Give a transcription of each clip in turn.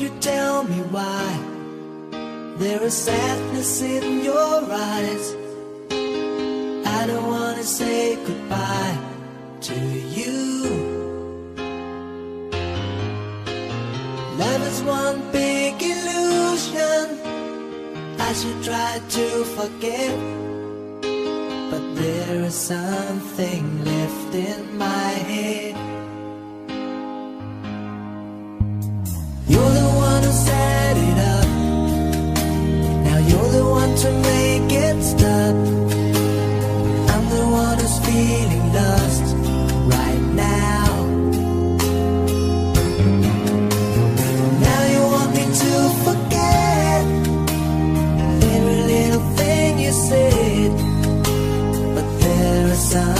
You tell me why there is sadness in your eyes? I don't want to say goodbye to you. Love is one big illusion. I should try to forget, but there is something left in my head. sun.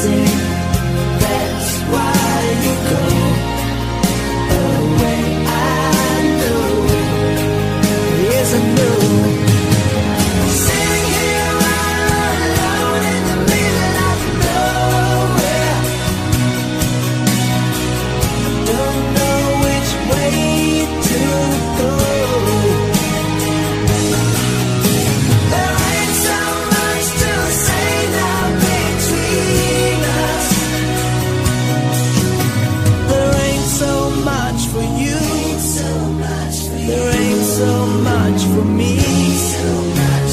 sing much for me. So much.